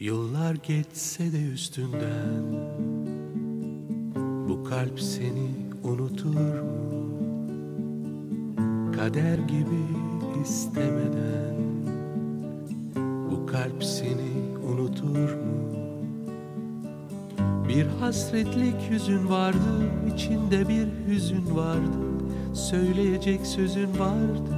Yıllar geçse de üstünden Bu kalp seni unutur mu? Kader gibi istemeden Bu kalp seni unutur mu? Bir hasretlik yüzün vardı içinde bir hüzün vardı Söyleyecek sözün vardı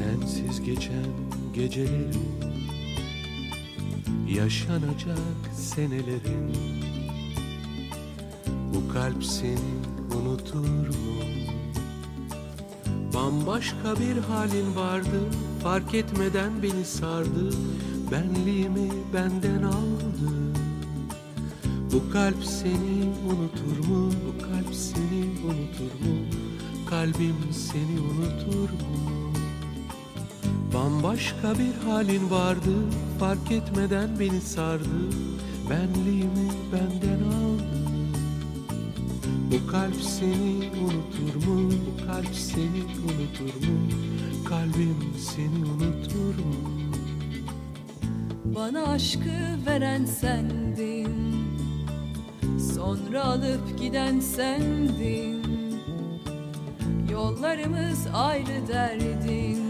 Sensiz geçen gecelerin Yaşanacak senelerin Bu kalp seni unutur mu? Bambaşka bir halin vardı Fark etmeden beni sardı Benliğimi benden aldı Bu kalp seni unutur mu? Bu kalp seni unutur mu? Kalbim seni unutur mu? Bambaşka bir halin vardı Fark etmeden beni sardı Benliğimi benden aldı Bu kalp seni unutur mu? Bu kalp seni unutur mu? Kalbim seni unutur mu? Bana aşkı veren sendin Sonra alıp giden sendin Yollarımız ayrı derdin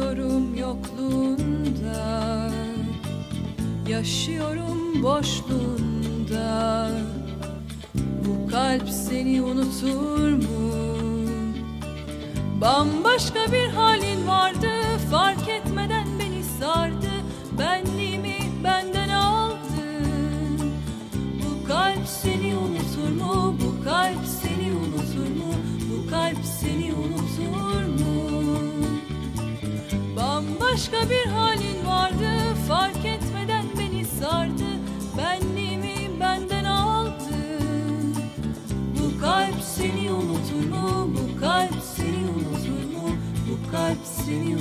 Üşüyorum yokluğunda Yaşıyorum boşluğunda Bu kalp seni unutur mu? Bambaşka bir halin vardı Fark Bambaşka bir halin vardı Fark etmeden beni sardı Benliğimi benden aldı Bu kalp seni unutur mu? Bu kalp seni unutur mu? Bu kalp seni